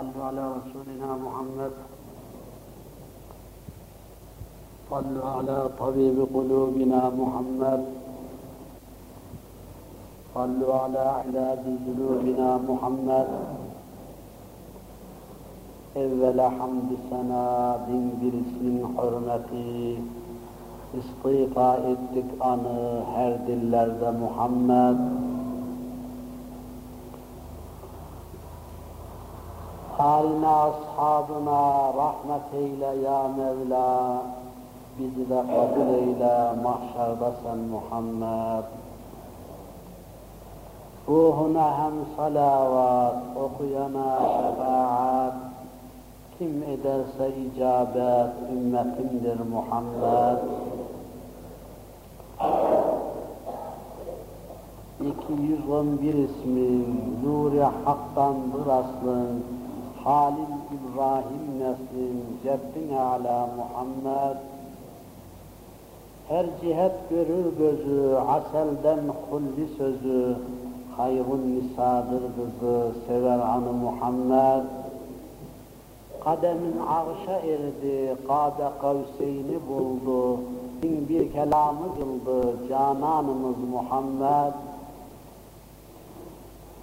صلوا على رسولنا محمد صلوا على طبيب قلوبنا محمد صلوا على علاج ذنوبنا محمد Evvela hamdü sena bin bir ismin hürmeti istifa ettik anı her dillerde Muhammed Haline ashabına rahmet eyle ya Mevla. Bizi de kabul eyle mahşerde sen Muhammed. Ruhuna hem salavat, okuyana şefaat, kim ederse icabet, ümmetimdir Muhammed. 211 ismi, Nuri Hak'tandır aslın, Halil İbrahim neslin, Ceddin Ala Muhammed. Her cihet görür gözü, aselden kulli sözü, hayrun nisadır kızı, sever anı Muhammed. Kademin arşa erdi, kâbe kavseyni buldu, bin bir kelamı kıldı, cananımız Muhammed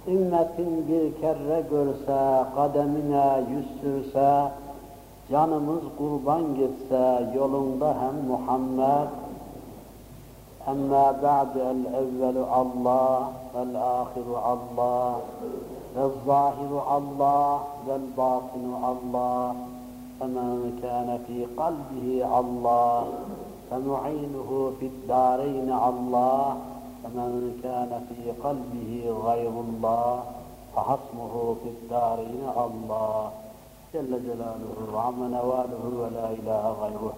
Ümmetin bir kere görse, kademine yüz sürse, canımız kurban gitse, yolunda hem Muhammed. Amma ba'du el-evvelu Allah, vel-ahiru Allah, vel-zahiru Allah, vel-batinu Allah. فمن كان في قلبه الله فمعينه في الدارين الله فمن كان في قلبه غير الله فحصمه في الدارين الله. جل جلاله وعم نواله ولا إله غيره.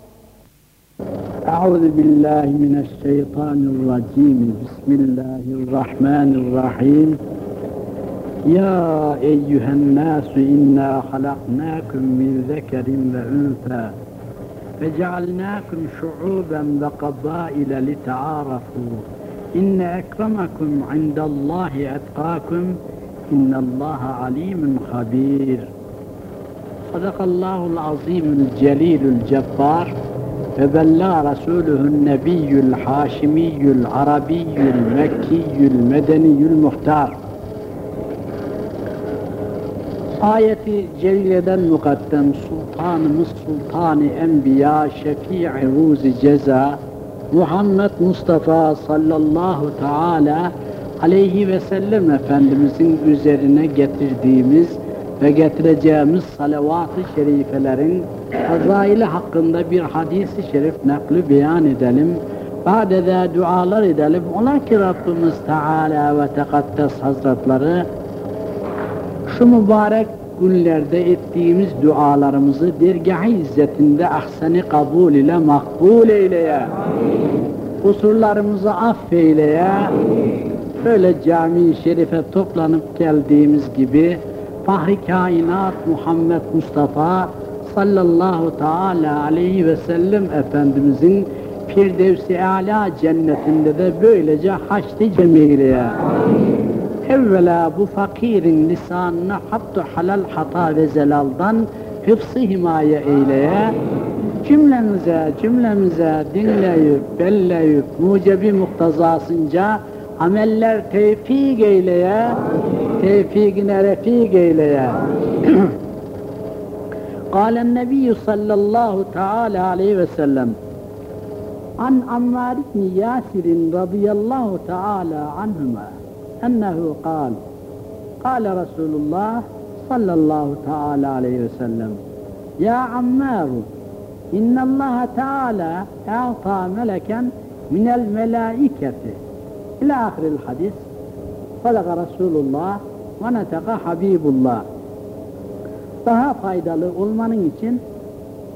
أعوذ بالله من الشيطان الرجيم. بسم الله الرحمن الرحيم. يا أيها الناس إنا خلقناكم من ذكر وأنثى. فجعلناكم شعوبا وقبائل لتعارفوا. İnne ekremekum indallahi etkakum innallaha alimun habir. Sadakallahul azimul celilul cebbar ve bella rasuluhun nebiyyül haşimiyyül arabiyyül mekkiyyül medeniyyül muhtar. Ayeti celileden mukaddem Sultanımız Sultanı Enbiya Şefii Ruzi Ceza Muhammed Mustafa sallallahu teala aleyhi ve sellem Efendimizin üzerine getirdiğimiz ve getireceğimiz salavat-ı şerifelerin fazaili hakkında bir hadisi şerif nakli beyan edelim. Ba'dede dualar edelim. Ola ki Rabbimiz Teala ve Tekaddes Hazretleri şu mübarek günlerde ettiğimiz dualarımızı dergah-ı izzetinde ahseni kabul ile makbul eyleye. Kusurlarımızı affeyleye. Böyle cami-i şerife toplanıp geldiğimiz gibi Fahri kainat Muhammed Mustafa sallallahu teala aleyhi ve sellem Efendimizin Firdevs-i Ala cennetinde de böylece haçlı cemileye evvela bu fakirin lisanına hattu halal hata ve zelaldan hıfzı himaye eyleye, cümlemize cümlemize dinleyip, belleyip, mucebi muktazasınca ameller tevfik eyleye, tevfikine refik eyleye. Kâlen nebiyyü sallallahu teâlâ aleyhi ve sellem, an Ammar ibn Yasir'in radıyallahu teâlâ anhüme, أنه قال قال رسول الله صلى الله تعالى عليه وسلم يا عمار إن الله تعالى أعطى ملكا من الملائكة إلى آخر الحديث صدق رسول الله ونطق حبيب الله daha faydalı olmanın için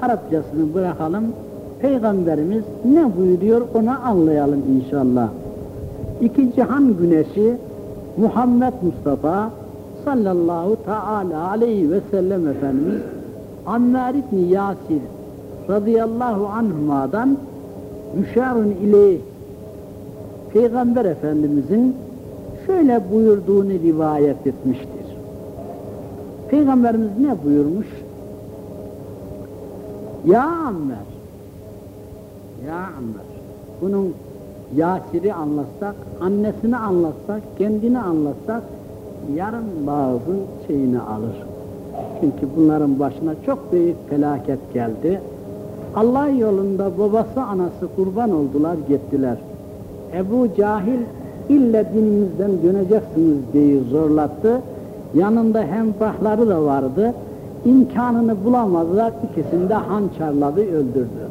Arapçasını bırakalım. Peygamberimiz ne buyuruyor onu anlayalım inşallah. İki cihan güneşi Muhammed Mustafa sallallahu teala aleyhi ve sellem Efendimiz Ammar ibn Yasir radıyallahu anhuma'dan müşarun ile Peygamber Efendimizin şöyle buyurduğunu rivayet etmiştir. Peygamberimiz ne buyurmuş? Ya Ammer, ya Ammer, bunun Yasir'i anlatsak, annesini anlatsak, kendini anlatsak, yarın bazı şeyini alır. Çünkü bunların başına çok büyük felaket geldi. Allah yolunda babası anası kurban oldular gittiler. Ebu Cahil ille dinimizden döneceksiniz diye zorlattı. Yanında hemfahları da vardı. İmkanını bulamadılar. İkisini de hançerladı, öldürdü.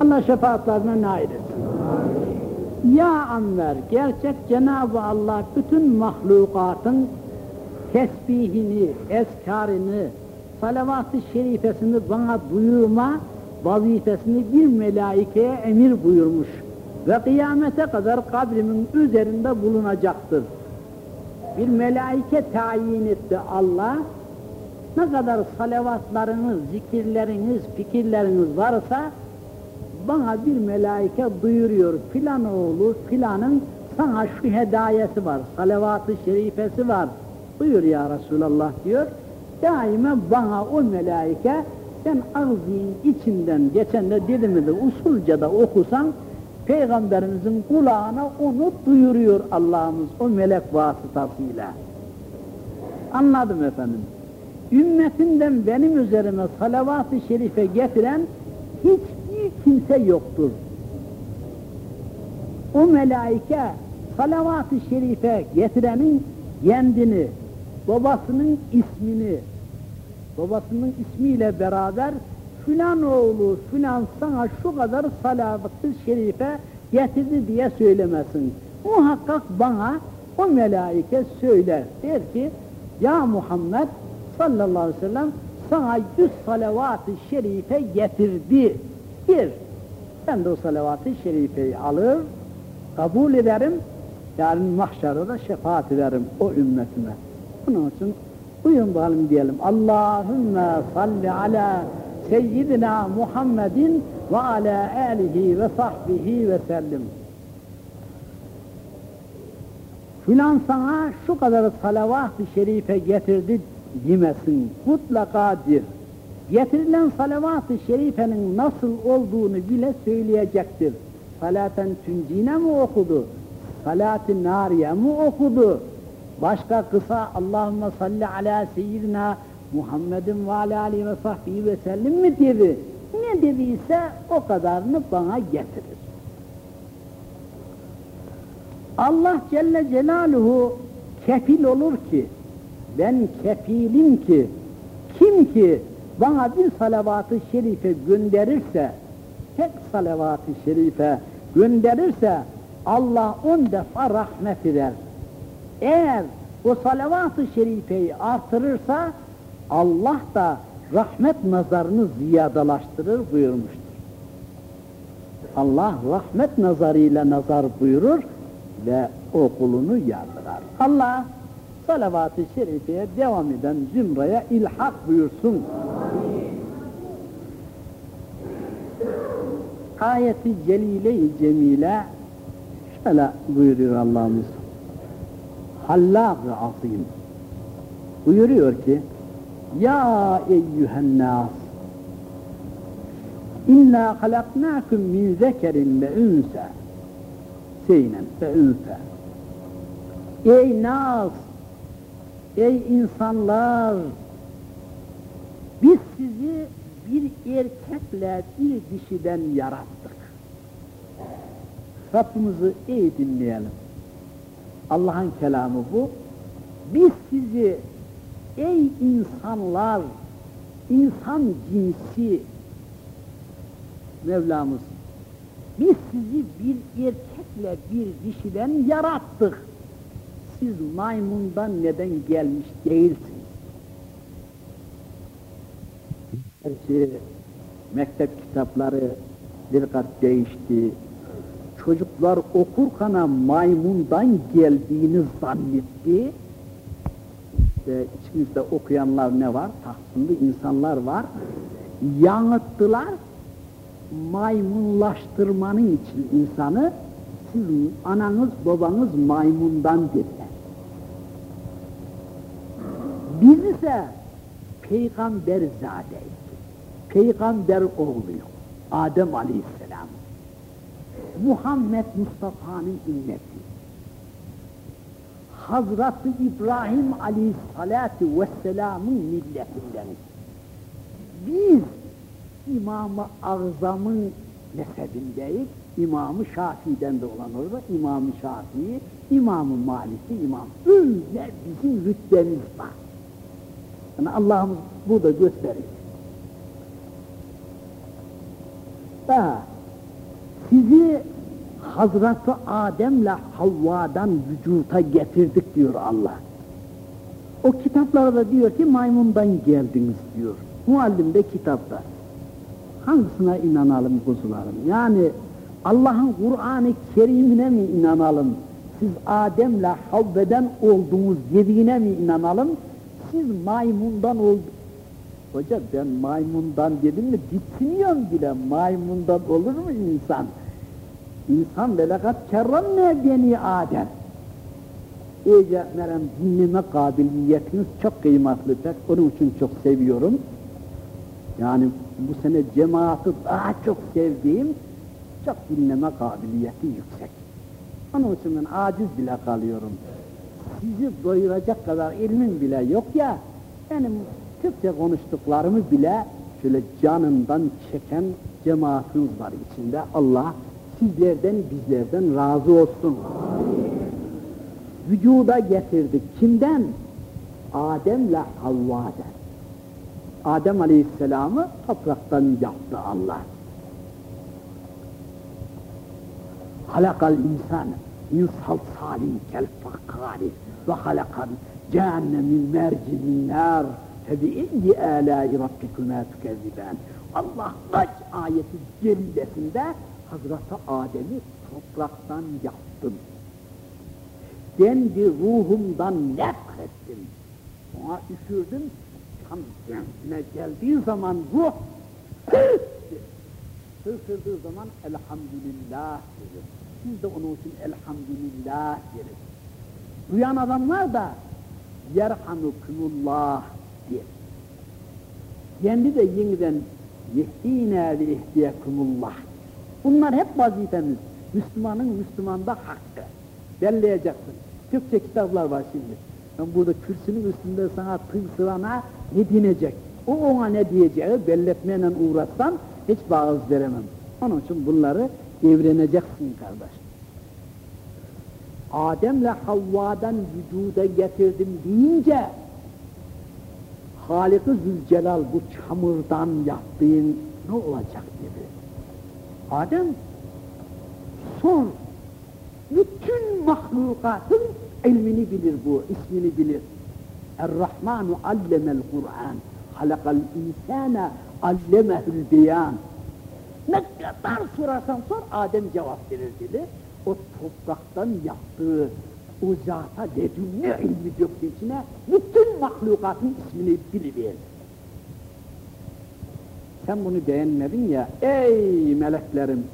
Allah şefaatlerine nail etsin. Ya Amver, gerçek Cenab-ı Allah bütün mahlukatın tesbihini, eskarını, salavat-ı şerifesini bana buyurma vazifesini bir melaikeye emir buyurmuş ve kıyamete kadar kabrimin üzerinde bulunacaktır. Bir melaike tayin etti Allah, ne kadar salavatlarınız, zikirleriniz, fikirleriniz varsa bana bir melaike duyuruyor filan oğlu filanın sana şu hedayesi var, salavat-ı şerifesi var. Buyur ya Resulallah diyor. Daima bana o melaike sen ağzının içinden geçen de dilimi de usulca da okusan Peygamberimizin kulağına onu duyuruyor Allah'ımız o melek vasıtasıyla. Anladım efendim. Ümmetinden benim üzerime salavat-ı şerife getiren hiçbir kimse yoktur. O melaike salavat-ı şerife getirenin kendini, babasının ismini, babasının ismiyle beraber filan oğlu filan sana şu kadar salavat-ı şerife getirdi diye söylemesin. Muhakkak bana o melaike söyler. Der ki ya Muhammed sallallahu aleyhi ve sellem sana yüz salavat-ı şerife getirdi. Bir, ben de o salavat-ı şerifeyi alır, kabul ederim, yarın mahşerde da şefaat ederim o ümmetime. Bunun için uyun bakalım diyelim. Allahümme salli ala seyyidina Muhammedin ve ala alihi ve sahbihi ve sellim. Filan sana şu kadar salavat-ı şerife getirdi demesin. Mutlaka dir. Getirilen salavat-ı şerifenin nasıl olduğunu bile söyleyecektir. Salaten tüncine mi okudu? Salat-ı nariye mi okudu? Başka kısa Allahümme salli ala seyyidina Muhammedin ve ala aleyhi ve sahbihi ve sellim mi dedi? Ne dediyse o kadarını bana getirir. Allah Celle Celaluhu kefil olur ki, ben kefilim ki, kim ki bana bir salavat-ı şerife gönderirse, tek salavat-ı şerife gönderirse, Allah on defa rahmet eder. Eğer o salavat-ı şerifeyi artırırsa, Allah da rahmet nazarını ziyadalaştırır buyurmuştur. Allah rahmet nazarıyla nazar buyurur ve o kulunu yardırar. Allah salavat-ı şerifeye devam eden zümreye ilhak buyursun. Ayeti celile-i cemile şöyle buyuruyor Allah'ımız. Hallâg-ı azim. Buyuruyor ki Ya eyyühen nas İnna halaknâküm min zekerin ve ünse Seynen ve ünse Ey nas Ey insanlar biz sizi bir erkekle bir dişiden yarattık. Rabbimizi iyi dinleyelim. Allah'ın kelamı bu. Biz sizi ey insanlar, insan cinsi Mevlamız biz sizi bir erkekle bir dişiden yarattık. Siz maymundan neden gelmiş değilsiniz? Gerçi mektep kitapları bir kat değişti. Çocuklar okurkana maymundan geldiğini zannetti. İşte içimizde okuyanlar ne var? Tahsinli insanlar var. Yanıttılar. Maymunlaştırmanın için insanı siz ananız babanız maymundan dediler. İse peygamber zadeydi. Peygamber oğluyum. Adem Aleyhisselam. Muhammed Mustafa'nın ümmeti. Hazreti İbrahim Aleyhisselatü Vesselam'ın milletinden. Biz İmam-ı Azam'ın nesebindeyiz. İmam-ı Şafii'den de olan orada İmam-ı Şafii, İmam-ı Malik'i, İmam. Öyle bizim rütbemiz var. Yani Allah'ımız burada gösteriyor. Da sizi Hazreti Adem'le Havva'dan vücuta getirdik diyor Allah. O kitaplarda diyor ki maymundan geldiniz diyor. Muallimde kitapta. Hangisine inanalım kuzularım? Yani Allah'ın Kur'an-ı Kerim'ine mi inanalım? Siz Adem'le Havve'den olduğunuz dediğine mi inanalım? Siz maymundan oldu. Hoca ben maymundan dedim mi bitmiyorum bile. Maymundan olur mu insan? İnsan velakat kerremne beni Adem. İyice merem dinleme kabiliyetiniz çok kıymetli pek. Onun için çok seviyorum. Yani bu sene cemaati daha çok sevdiğim, çok dinleme kabiliyeti yüksek. Onun için ben aciz bile kalıyorum. Sizi doyuracak kadar ilmin bile yok ya, benim Türkçe konuştuklarımı bile şöyle canından çeken cemaatiniz var içinde. Allah sizlerden bizlerden razı olsun. Vücuda getirdik. Kimden? Adem'le Havva'dan. Adem Aleyhisselam'ı topraktan yaptı Allah. Halakal insan kel fakkari ve halakal cehennemin mercinin nar febi indi âlâi rabbikümâ tükezziben. Allah kaç ayeti celilesinde Hazreti Adem'i topraktan yaptım. Kendi ruhumdan nefrettim. Ona üfürdüm, tam kendine geldiği zaman ruh Hırsırdığı zaman elhamdülillah dedi. Siz de onun için elhamdülillah deriz. Duyan adamlar da yerhamukumullah diye. Kendi de yeniden yehdine ve ihdiyekumullah. Bunlar hep vazifemiz. Müslümanın Müslümanda hakkı. Belleyeceksin. Türkçe kitaplar var şimdi. Ben burada kürsünün üstünde sana tığ sırana ne dinecek? O ona ne diyeceği belletmeyle uğraşsan hiç bağız veremem. Onun için bunları evreneceksin kardeş. Adem'le Havva'dan vücuda getirdim deyince Halik-i Zülcelal bu çamurdan yaptığın ne olacak dedi. Adem sor. Bütün mahlukatın ilmini bilir bu, ismini bilir. Er-Rahmanu allemel Kur'an. Halakal insana allemehül beyan. Ne kadar sorarsan sor Adem cevap verir dedi. O topraktan yaptığı o zata ledünne ilmi döktü içine bütün mahlukatın ismini biliver. Sen bunu beğenmedin ya, ey meleklerim!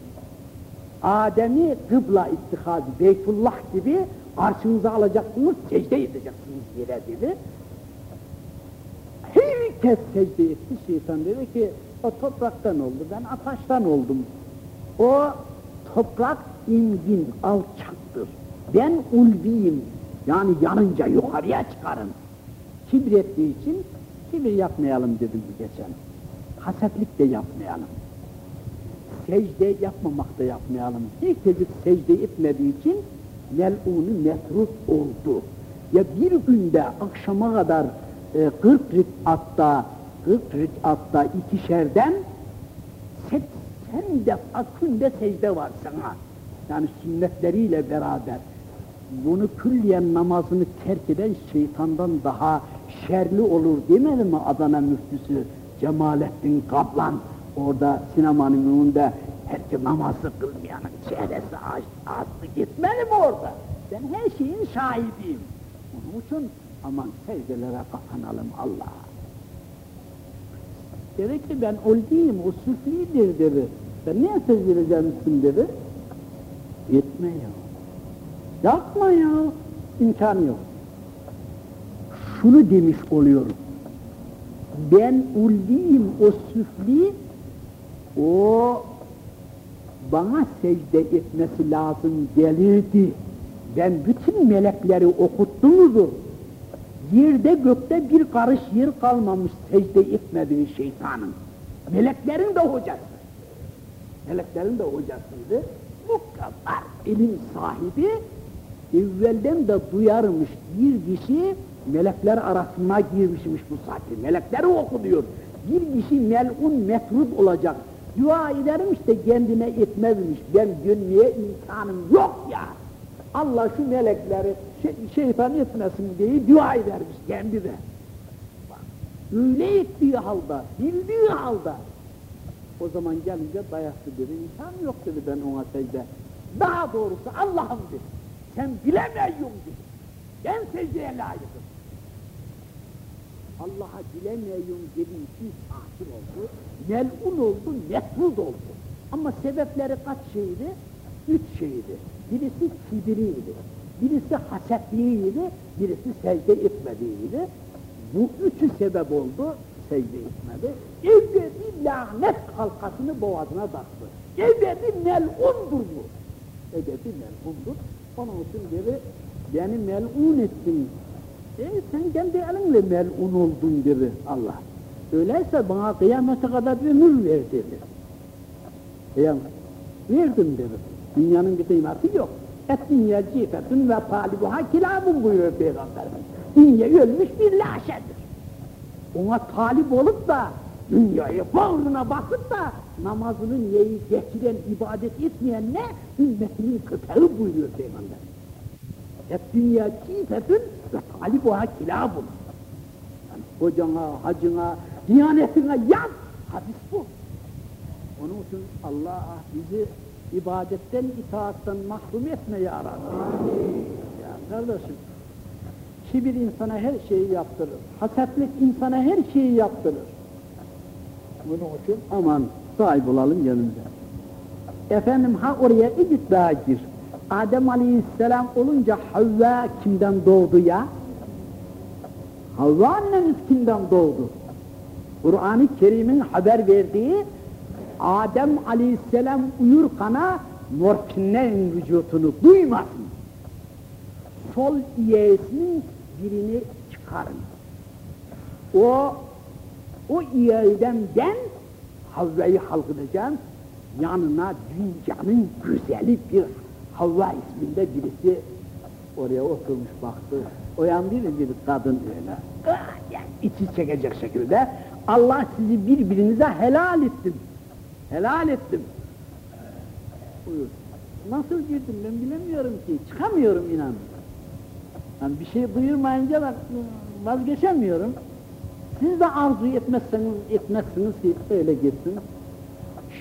Adem'i kıbla ittihazı, Beytullah gibi karşınıza alacaksınız, secde edeceksiniz yere dedi. Herkes secde etti, şeytan dedi ki, o topraktan oldu, ben ataştan oldum. O toprak ingin, alçaktır. Ben ulviyim, yani yanınca yukarıya çıkarım. Kibir ettiği için kibir yapmayalım dedim geçen. Hasetlik de yapmayalım. Secde yapmamak da yapmayalım. Tecrüt secde etmediği için mel'unu metrut oldu. Ya bir günde akşama kadar e, 40 rikatta 40 rikatta ikişerden 80 defa günde secde var sana. Yani sünnetleriyle beraber. Bunu külliyen namazını terk eden şeytandan daha şerli olur demedi mi Adana müftüsü Cemalettin Kaplan? Orada sinemanın önünde herkes namazı kılmayanın çehresi astı gitmeli mi orada? Ben her şeyin şahidiyim. Onun için aman secdelere kapanalım Allah'a. Dedi ki ben ol değilim, o süflidir dedi. Sen niye secde edeceksin dedi. Etme ya. Yapma ya. İmkan yok. Şunu demiş oluyorum. ben ulliyim, o süfli, o bana secde etmesi lazım gelirdi. Ben bütün melekleri okuttumuzdur. Yerde gökte bir karış yer kalmamış secde etmediği şeytanın. Meleklerin de hocası. Meleklerin de hocasıydı. Bu kadar ilim sahibi evvelden de duyarmış bir kişi melekler arasına girmişmiş bu saatte. Melekleri okunuyor. Bir kişi melun metrud olacak. Dua ederim işte kendine etmezmiş. Ben dönmeye imkanım yok ya. Allah şu melekleri şey, şeytan etmesin diye dua edermiş kendi de. Öyle ettiği halde, bildiği halde. O zaman gelince dayaktı dedi, imkan yok dedi ben ona secde. Daha doğrusu Allah'ım dedi, sen bilemiyorsun dedi. Ben secdeye layıkım. Allah'a bilemiyorum dediği için tahsil oldu, melun oldu, metrud oldu. Ama sebepleri kaç şeydi? Üç şeydi. Birisi kibiriydi, birisi hasetliğiydi, birisi secde etmediğiydi. Bu üçü sebep oldu, secde etmedi. Ebedi lanet halkasını boğazına taktı. Ebedi melundur bu. Ebedi melundur. Onun için dedi, beni melun ettin. E sen kendi elinle melun oldun dedi Allah. Öyleyse bana kıyamete kadar bir ömür ver dedi. Kıyamet. Verdim dedi. Dünyanın bir kıymeti yok. Et dünya cifetün ve talibuha kilabun buyuruyor Peygamberimiz. Dünya ölmüş bir laşedir. Ona talip olup da dünyayı bağrına basıp da namazını neyi geçiren, ibadet etmeyen ne? Ümmetinin köpeği buyuruyor Peygamber. Et dünya cifetün ve talibuha kilabun. Yani hocana, hacına, diyanetine yaz. Hadis bu. Onun için Allah bizi ibadetten, itaattan mahrum etme ya Rabbi. Ya kardeşim, kibir insana her şeyi yaptırır. Hasetlik insana her şeyi yaptırır. Bunun için aman sahip olalım yanımıza. Efendim ha oraya bir daha gir. Adem Aleyhisselam olunca Havva kimden doğdu ya? Havva annemiz kimden doğdu? Kur'an-ı Kerim'in haber verdiği Adem aleyhisselam uyurkana morfinlerin vücutunu duymasın. Sol iyesinin birini çıkarın. O, o iyeden ben Havva'yı halkıdacağım. Yanına dünyanın güzeli bir Havva isminde birisi oraya oturmuş baktı. O yan bir bir kadın öyle. Ah, yani içi çekecek şekilde Allah sizi birbirinize helal ettim. Helal ettim. Buyur. Nasıl girdim ben bilemiyorum ki. Çıkamıyorum inan. Yani bir şey duyurmayınca ben vazgeçemiyorum. Siz de arzu etmezseniz etmezsiniz ki öyle gitsin.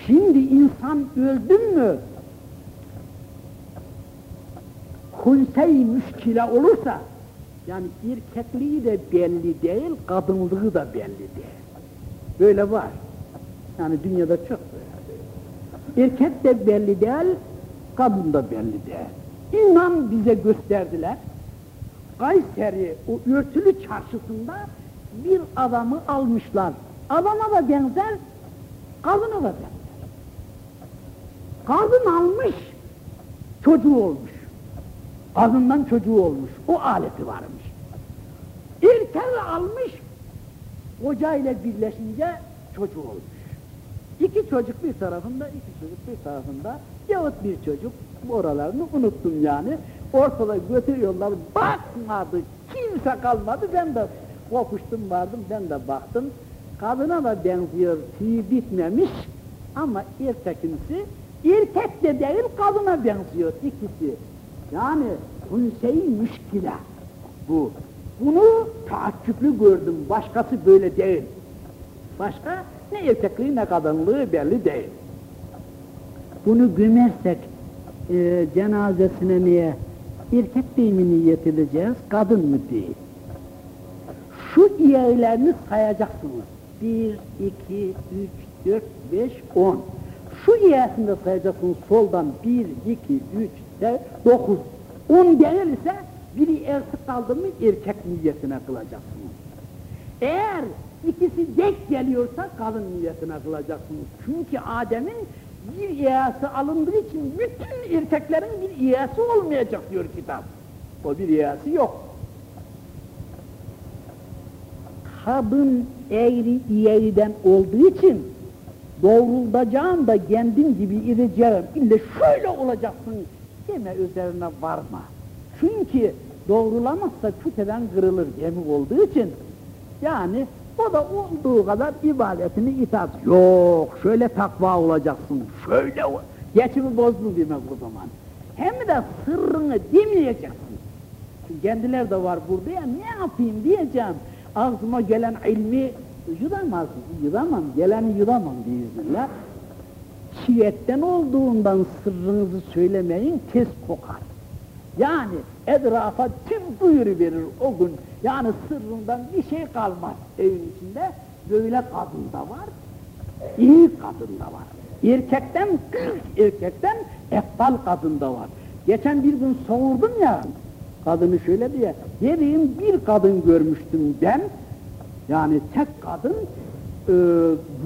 Şimdi insan öldün mü? Hulse-i müşkile olursa, yani erkekliği de belli değil, kadınlığı da belli değil. Böyle var. Yani dünyada çok. Erkek de belli değil, kadın da belli değil. İnan bize gösterdiler. Kayseri o örtülü çarşısında bir adamı almışlar. Adama da benzer, kadına da benzer. Kadın almış, çocuğu olmuş. Kadından çocuğu olmuş, o aleti varmış. Erkek almış, kocayla birleşince çocuğu olmuş. İki çocuk bir tarafında, iki çocuk bir tarafında, yahut bir çocuk, oralarını unuttum yani. Ortada götürüyorlar, bakmadı, kimse kalmadı, ben de kokuştum vardım, ben de baktım. Kadına da benziyor, tüyü bitmemiş ama erkekimsi, erkek de değil, kadına benziyor ikisi. Yani hünse-i müşkile bu. Bunu taaccüplü gördüm, başkası böyle değil. Başka ne erkekliği ne kadınlığı belli değil. Bunu gömersek e, cenazesine niye erkek değil mi niyet edeceğiz, kadın mı değil? Şu iyilerini sayacaksınız. Bir, iki, üç, dört, beş, on. Şu iyesini de sayacaksınız soldan. Bir, iki, üç, dört, dokuz. On denilirse biri eksik kaldı mı erkek niyetine kılacaksınız. Eğer ikisi denk geliyorsa kadın niyetine kılacaksınız. Çünkü Adem'in bir iyası alındığı için bütün erkeklerin bir iyası olmayacak diyor kitap. O bir iyası yok. Kadın eğri iğriden olduğu için doğrultacağım da kendim gibi edeceğim. İlle şöyle olacaksın deme üzerine varma. Çünkü doğrulamazsa küteden kırılır gemi olduğu için yani o da olduğu kadar ibadetini itaat. Yok şöyle takva olacaksın, şöyle ol. Geçimi bozdu demek o zaman. Hem de sırrını demeyeceksin. Kendiler de var burada ya ne yapayım diyeceğim. Ağzıma gelen ilmi yudamaz, yudamam, geleni yudamam biiznillah. Çiğetten olduğundan sırrınızı söylemeyin, tez kokar. Yani etrafa tüm duyuru verir o gün. Yani sırrından bir şey kalmaz evin içinde. Böyle kadın da var, iyi kadın da var. Erkekten, erkekten eftal kadın da var. Geçen bir gün sordum ya, kadını şöyle diye, dediğim bir kadın görmüştüm ben, yani tek kadın, e,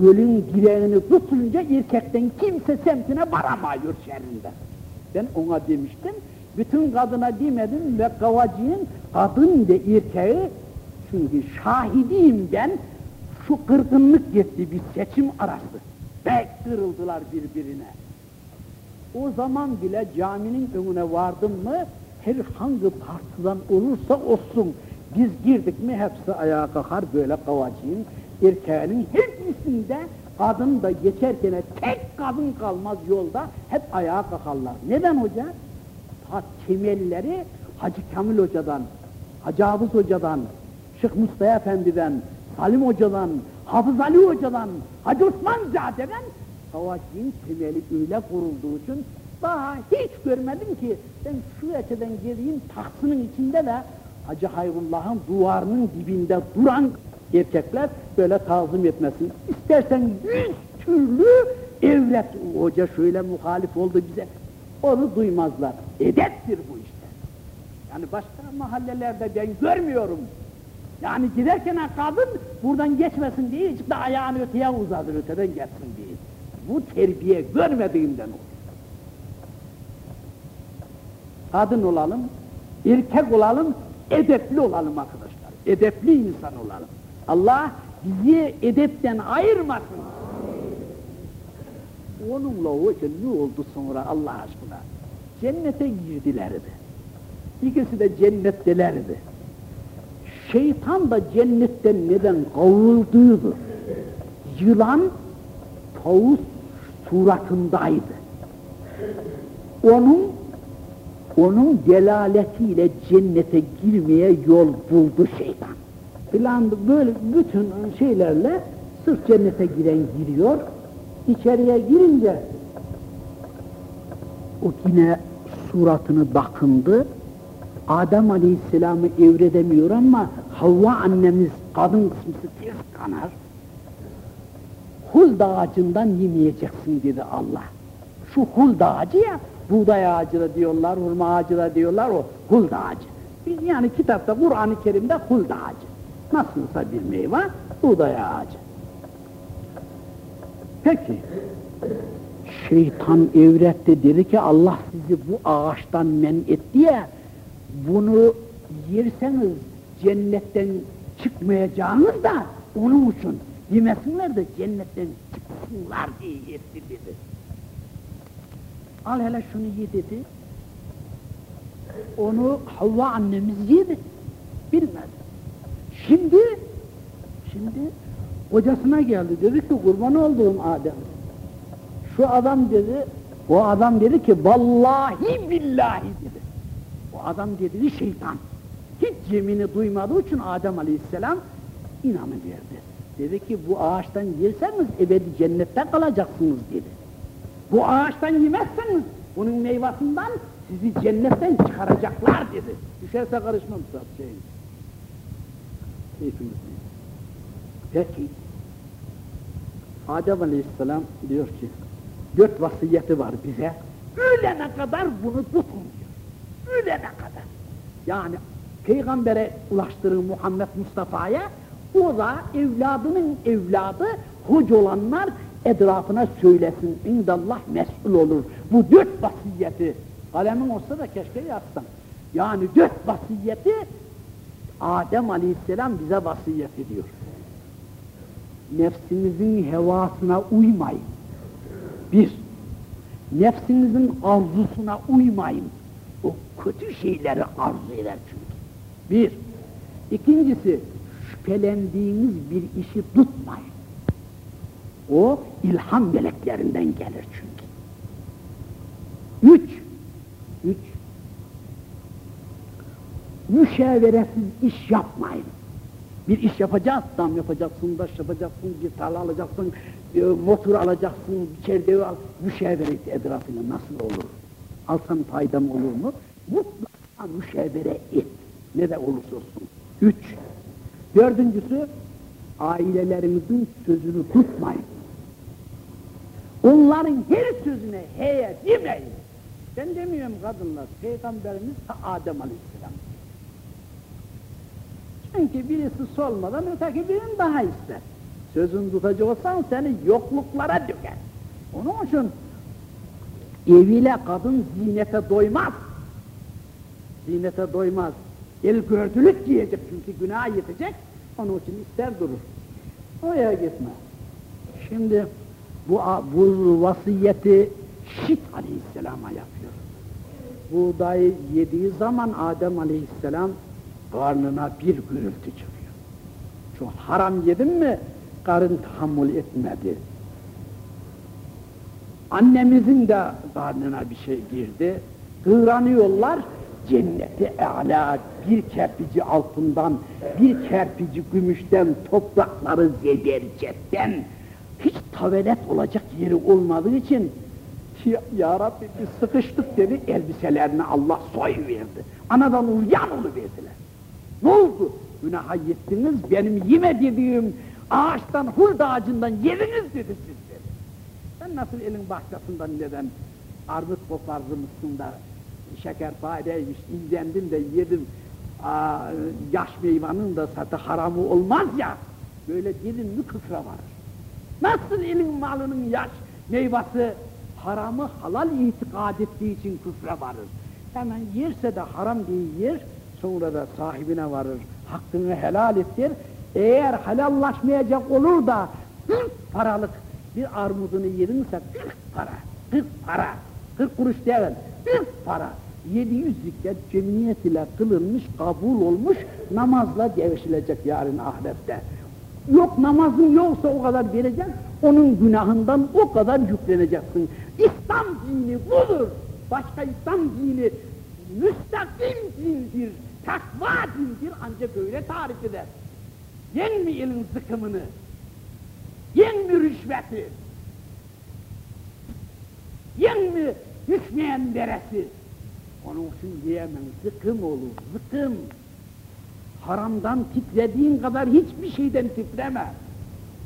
gölün direğini tutunca erkekten kimse semtine varamıyor şerrinden. Ben ona demiştim, bütün kadına demedim ve kavacığın kadın ve erkeği, çünkü şahidiyim ben, şu kırgınlık gitti bir seçim arası. Ve kırıldılar birbirine. O zaman bile caminin önüne vardım mı, herhangi partiden olursa olsun, biz girdik mi hepsi ayağa kalkar böyle kavacığın, erkeğinin hepsinde kadın da geçerken tek kadın kalmaz yolda hep ayağa kalkarlar. Neden hoca? Ta temelleri Hacı Kamil Hoca'dan, Hacı Hafız Hoca'dan, Şeyh Mustafa Efendi'den, Salim Hoca'dan, Hafız Ali Hoca'dan, Hacı Osman Zade'den Kavacığın temeli öyle kurulduğu için daha hiç görmedim ki ben şu açıdan geleyim taksının içinde de Hacı Hayrullah'ın duvarının dibinde duran erkekler böyle tazım etmesin. İstersen yüz türlü evlet hoca şöyle muhalif oldu bize. Onu duymazlar. Edeptir bu işte. Yani başka mahallelerde ben görmüyorum. Yani giderken kadın buradan geçmesin diye hiç de ayağını öteye uzadır öteden geçsin diye. Bu terbiye görmediğimden olur. Kadın olalım, erkek olalım, edepli olalım arkadaşlar. Edepli insan olalım. Allah bizi edepten ayırmasın. Onunla o ne oldu sonra Allah aşkına? Cennete girdilerdi. İkisi de cennettelerdi. Şeytan da cennetten neden kavulduydu? Yılan tavus suratındaydı. Onun onun delaletiyle cennete girmeye yol buldu şeytan. Filan böyle bütün şeylerle sırf cennete giren giriyor. İçeriye girince o yine suratını bakındı. Adem Aleyhisselam'ı evredemiyor ama Havva annemiz kadın kısmısı tez kanar. Huld ağacından yemeyeceksin dedi Allah. Şu huld ağacı ya, buğday ağacı da diyorlar, hurma ağacı da diyorlar, o huld ağacı. Yani kitapta, Kur'an-ı Kerim'de huld ağacı. Nasılsa bir meyve, buğday ağacı. Peki, şeytan evretti dedi ki Allah sizi bu ağaçtan men etti ya, bunu yerseniz cennetten çıkmayacağınız da onun için yemesinler de cennetten çıksınlar diye yetti dedi. Al hele şunu ye dedi. Onu Havva annemiz yedi. Bilmedi. Şimdi, şimdi hocasına geldi. Dedi ki kurban olduğum Adem. Şu adam dedi, o adam dedi ki vallahi billahi dedi. O adam dedi şeytan. Hiç yemini duymadığı için Adem aleyhisselam inanıverdi. Dedi ki bu ağaçtan yerseniz ebedi cennette kalacaksınız dedi. Bu ağaçtan yemezseniz bunun meyvasından sizi cennetten çıkaracaklar dedi. Düşerse karışmam zat şey. Keyfimiz Peki. Adem Aleyhisselam diyor ki, dört vasiyeti var bize. Ölene kadar bunu tutun diyor. Ölene kadar. Yani peygambere ulaştırın Muhammed Mustafa'ya O da evladının evladı, hoca olanlar etrafına söylesin. İndallah mesul olur. Bu dört vasiyeti, kalemin olsa da keşke yazsam. Yani dört vasiyeti Adem Aleyhisselam bize vasiyet ediyor. Nefsinizin hevasına uymayın. Bir, nefsinizin arzusuna uymayın. O kötü şeyleri arzu eder çünkü. Bir. İkincisi, şüphelendiğiniz bir işi tutmayın. O ilham meleklerinden gelir çünkü. Üç. Üç. Müşaveresiz iş yapmayın. Bir iş yapacağız, dam yapacaksın, taş yapacaksın, bir tarla alacaksın, e, motor alacaksın, çerdeği al. Müşavere etrafıyla nasıl olur? Alsan faydam olur mu? Mutlaka müşavere et. Ne de olursa olsun. Üç. Dördüncüsü, ailelerimizin sözünü tutmayın. Onların her sözüne heye demeyin. Ben demiyorum kadınlar, Peygamberimiz Adem Aleyhisselam. Çünkü birisi solmadan öteki birini daha ister. Sözün tutacak olsan seni yokluklara döker. Onun için eviyle kadın zinete doymaz. Zinete doymaz. El gördülük diyecek çünkü günah yetecek. Onun için ister durur. Oraya gitme. Şimdi bu, bu vasiyeti Şit aleyhisselama yapıyor. Buğdayı yediği zaman Adem aleyhisselam karnına bir gürültü çıkıyor. Çok haram yedin mi karın tahammül etmedi. Annemizin de karnına bir şey girdi. Kıvranıyorlar, cenneti e'la bir kerpici altından, bir kerpici gümüşten, toprakları zebercetten, hiç tavelet olacak yeri olmadığı için ya, ya Rabbi biz sıkıştık dedi, elbiselerini Allah soy verdi. Anadan uyan verdiler. Ne oldu? Günaha yettiniz, benim yeme dediğim ağaçtan, hurd ağacından yediniz dedi siz dedi. Sen nasıl elin bahçesinden neden armut koparmışsın da şeker fareymiş, incendim de yedim, Aa, yaş meyvanın da satı haramı olmaz ya, böyle dedin mi küfre varır. Nasıl elin malının yaş meyvası haramı halal itikad ettiği için küfre varır. Hemen yerse de haram diye yer, sonra da sahibine varır, hakkını helal ettir. Eğer helallaşmayacak olur da 40 paralık bir armudunu yedinse 40 para, 40 para, 40 kuruş değil, 40 para. 700 zikret cemiyet ile kılınmış, kabul olmuş, namazla devşilecek yarın ahirette. Yok namazın yoksa o kadar verecek, onun günahından o kadar yükleneceksin. İslam dini budur. Başka İslam dini müstakim dindir, takva dindir ancak böyle tarif eder. Yen mi elin zıkımını? Yen mi rüşveti? Yen mi düşmeyen deresi? Onun için yiyemem, zıkım olur, zıkım. Haramdan titrediğin kadar hiçbir şeyden titreme.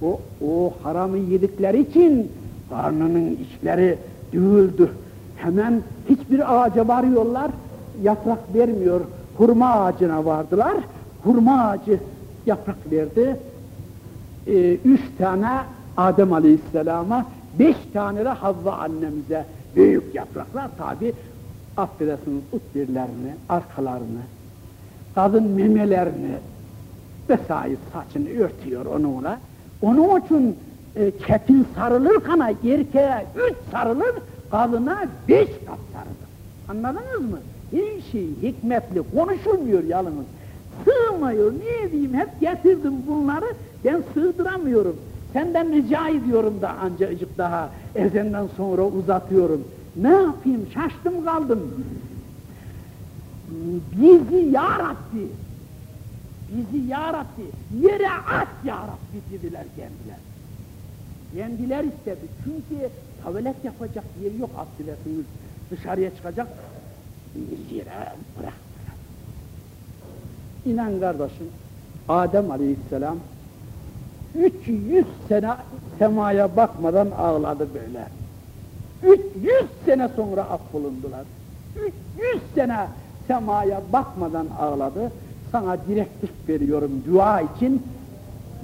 O, o haramı yedikleri için karnının içleri düğüldü. Hemen hiçbir ağaca varıyorlar, yaprak vermiyor. Hurma ağacına vardılar, hurma ağacı yaprak verdi. Ee, üç tane Adem Aleyhisselam'a, beş tane de Havva annemize büyük yapraklar tabi affedersiniz utbirlerini, arkalarını, kadın memelerini vesaire saçını örtüyor onunla. Onun için e, kefil sarılır kana erkeğe üç sarılır, kadına beş kat sarılır. Anladınız mı? Her şey hikmetli, konuşulmuyor yalnız. Sığmıyor, ne diyeyim, hep getirdim bunları, ben sığdıramıyorum. Senden rica ediyorum da ancacık daha ezenden sonra uzatıyorum. Ne yapayım, şaştım kaldım. Bizi ya Rabbi, bizi ya Rabbi, yere at ya Rabbi dediler kendiler. Kendiler istedi. Çünkü tuvalet yapacak yer yok affedersiniz. Dışarıya çıkacak yere bırak. İnan kardeşim, Adem Aleyhisselam 300 sene semaya bakmadan ağladı böyle. 300 sene sonra affolundular. 300 sene semaya bakmadan ağladı. Sana direktif veriyorum dua için.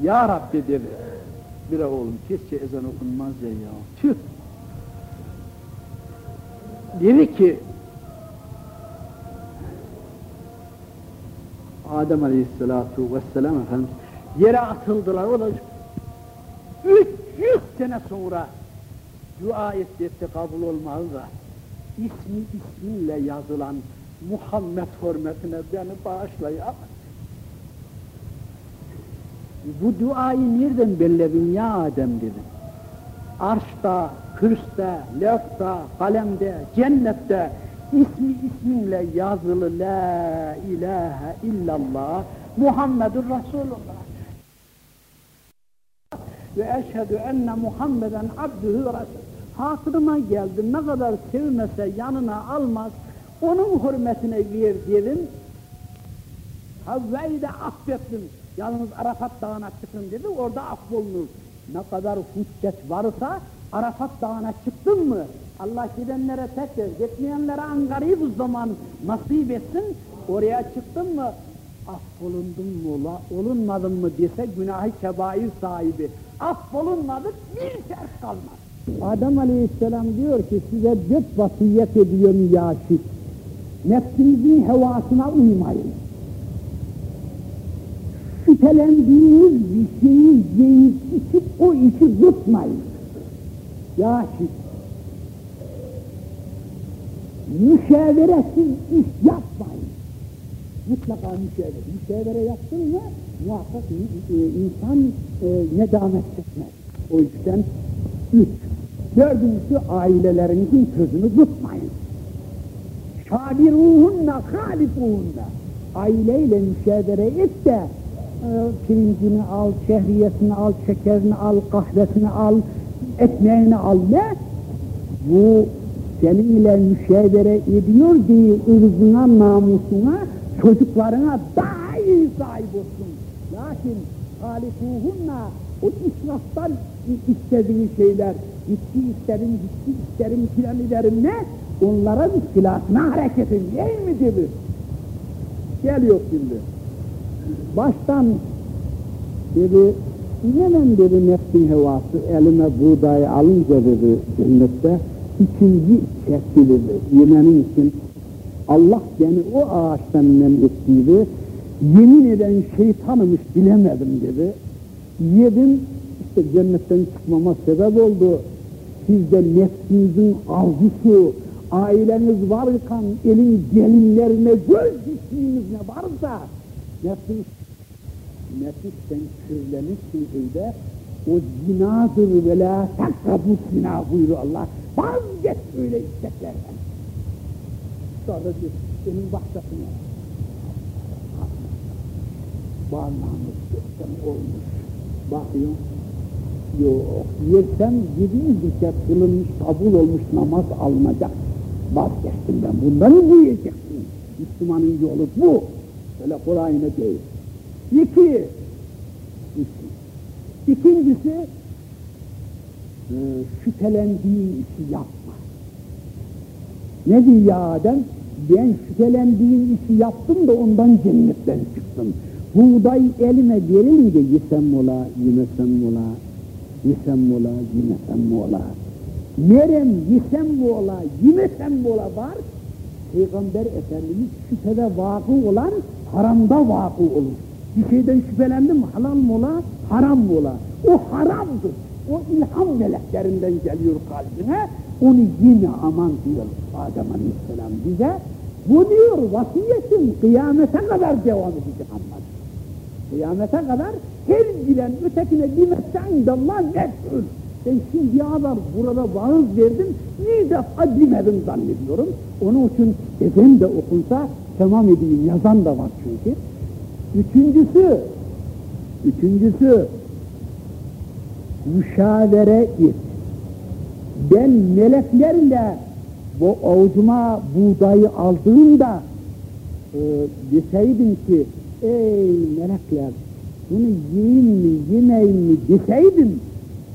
Ya Rabbi dedi. Bir oğlum keşke ezan okunmaz ya. Tüh. Dedi ki Adem Aleyhisselatu Vesselam Efendimiz yere atıldılar. O da 300 sene sonra dua etti kabul olmaz da ismi isminle yazılan Muhammed hürmetine beni bağışla ya. Bu duayı nereden belledin ya Adem dedim. Arşta, kürste, lefta, kalemde, cennette ismi isminle yazılı la ilahe illallah Muhammedur Resulullah ve eşhedü enne Muhammeden abdühü resul. Hatırıma geldi ne kadar sevmese yanına almaz onun hürmetine ver dedim. Havva'yı da affettim. Yalnız Arafat Dağı'na çıkın dedi, orada affolunur. Ne kadar hüccet varsa Arafat Dağı'na çıktın mı? Allah gidenlere tekrar, gitmeyenlere Ankara'yı bu zaman nasip etsin. Oraya çıktın mı? Affolundun mu ola, olunmadın mı dese günahı kebair sahibi. Affolunmadık bir şerh kalmaz. Adem Aleyhisselam diyor ki size dört vasiyet ediyorum ya şit. Nefsinizin hevasına uymayın şüphelendiğiniz bir şeyi yiyip o işi tutmayın. Ya şüp. Müşaveresiz iş yapmayın. Mutlaka. Müşavere yaptın mı muhakkak e, insan e, nedamet çekmez. O yüzden üç. Dördüncüsü ailelerinizin sözünü tutmayın. Şabiruhunna halifuhunna. Aileyle müşavere et de pirincini al, şehriyesini al, şekerini al, kahvesini al, ekmeğini al ne? Bu seninle müşavere ediyor diye ırzına, namusuna, çocuklarına daha iyi sahip olsun. Lakin halikuhunna o israftan istediği şeyler, ciddi isterim, ciddi isterim, filan ederim ne? Onların silahına hareketin değil mi dedi. Geliyor şimdi baştan dedi, neden dedi nefsin hevası elime buğdayı alınca dedi cennette ikinci çekildi yemenin için Allah beni o ağaçtan men ettiydi yemin eden şeytanımış bilemedim dedi. Yedim işte cennetten çıkmama sebep oldu. Sizde nefsinizin arzusu aileniz varken elin gelinlerine göz diktiğiniz ne varsa nefis, nefisten kirlenirsin evde, o zinadır ve la takrabu zina buyuruyor Allah. Vazgeç öyle isteklerden. Sonra diyor, senin bahçesine bağlanmış, sen olmuş. Bakıyor, yok, yersen yedi zikret kılınmış, kabul olmuş namaz alınacak. Vazgeçtim ben, bundan mı yiyeceksin? Müslümanın yolu bu. Öyle kolay yine değil. İki. İkincisi, e, şüphelendiğin işi yapma. Ne diyor ya Adem? Ben şüphelendiğim işi yaptım da ondan cennetten çıktım. Buğday elime verilince yesem mola, yemesem mola, yesem mola, yemesem mola. Merem yesem mola, yemesem mola var. Peygamber Efendimiz şüphede vakı olan haramda vakı olur. Bir şeyden şüphelendim halal mı ola, haram ola? O haramdır. O ilham meleklerinden geliyor kalbine. Onu yine aman diyor Adem Aleyhisselam bize. Bu diyor vasiyetim kıyamete kadar devam edecek ama. Kıyamete kadar her bilen ötekine demezsen Allah mesul. Ben şimdiye kadar burada vaaz verdim, bir defa demedim zannediyorum. Onun için ezan de okunsa tamam edeyim, yazan da var çünkü. Üçüncüsü, üçüncüsü, müşavere et. Ben meleklerle bu avucuma buğdayı aldığımda e, deseydim ki, ey melekler, bunu yiyin mi, yemeyin mi deseydim,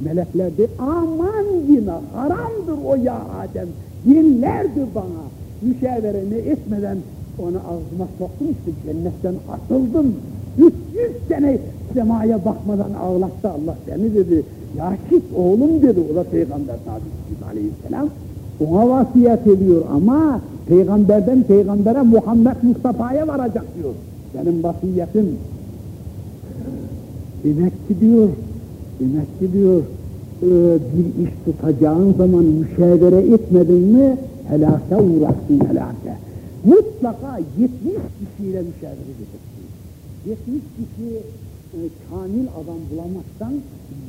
melekler de aman yine haramdır o ya Adem, dinlerdi bana, müşavere ne etmeden onu ağzıma soktum işte cennetten atıldım. 300 sene semaya bakmadan ağlattı Allah beni dedi. Yakit oğlum dedi. O da Peygamber Nabi Aleyhisselam. Ona vasiyet ediyor ama peygamberden peygambere Muhammed Mustafa'ya varacak diyor. Benim vasiyetim. Demek ki diyor, demek ki diyor, e, bir iş tutacağın zaman müşavere etmedin mi helake uğrarsın helake. Mutlaka 70 kişiyle müşavere edeceksin. 70 kişi e, kamil adam bulamazsan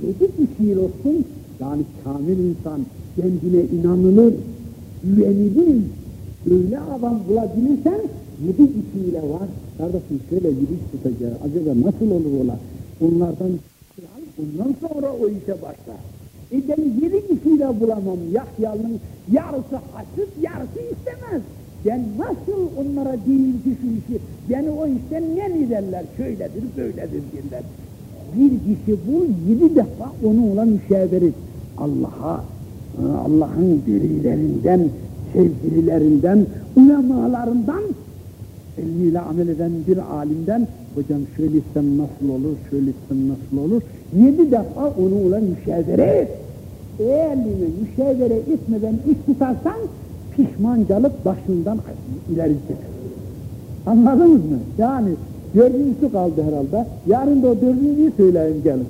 7 kişiyle olsun yani kamil insan kendine inanılır, güvenilir, öyle adam bulabilirsen yedi kişiyle var. Kardeşim şöyle bir iş tutacağız. Acaba nasıl olur ola? Onlardan ondan sonra o işe başlar. E ben yedi kişiyle bulamam. Yahya'nın yarısı haçsız, yarısı istemez. Ben nasıl onlara diyeyim ki şu işi, beni o işten ne ederler, şöyledir, böyledir derler. Bir kişi bul, yedi defa onunla müşavere et. Allah'a, Allah'ın delilerinden, sevgililerinden, ulemalarından, ilmiyle amel eden bir alimden, hocam şöyle istem nasıl olur, şöyle istem nasıl olur, yedi defa onunla müşavere et. Eğer müşavere etmeden iş tutarsan, pişmancalık başından ileri çıkar. Anladınız mı? Yani dördüncüsü kaldı herhalde. Yarın da o dördüncüyü söyleyin gelin.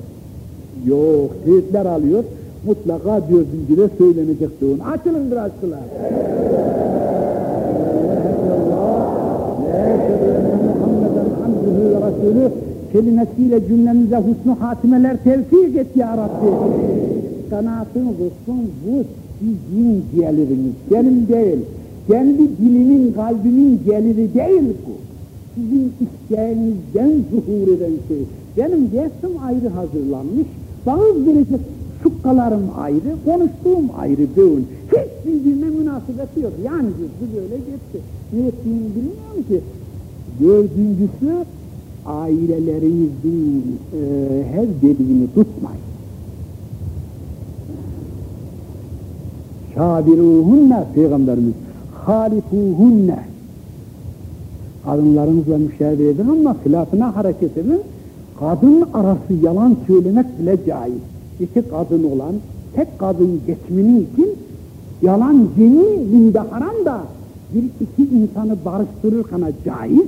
Yok, teyitler alıyor. Mutlaka dördüncüde söylenecek doğun. Açılın biraz kılar. kelimesiyle cümlemize husnu hatimeler tevfik et ya Rabbi. Kanaatın olsun bu sizin geliriniz, benim değil. Kendi dilimin, kalbimin geliri değil bu. Sizin isteğinizden zuhur eden şey. Benim dersim ayrı hazırlanmış, bazı verecek şukkalarım ayrı, konuştuğum ayrı böyle. Hiç birbirine münasebeti yok. Yani bu böyle geçti. Ne ettiğini bilmiyorum ki. Dördüncüsü, ailelerinizin e, her dediğini tutmayın. Şabiruhunne Peygamberimiz. Halifuhunne kadınlarınızla müşahede edin ama hilafına hareket edin. Kadın arası yalan söylemek bile caiz. İki kadın olan tek kadın geçmini için yalan cemi binde haram da bir iki insanı barıştırırken caiz.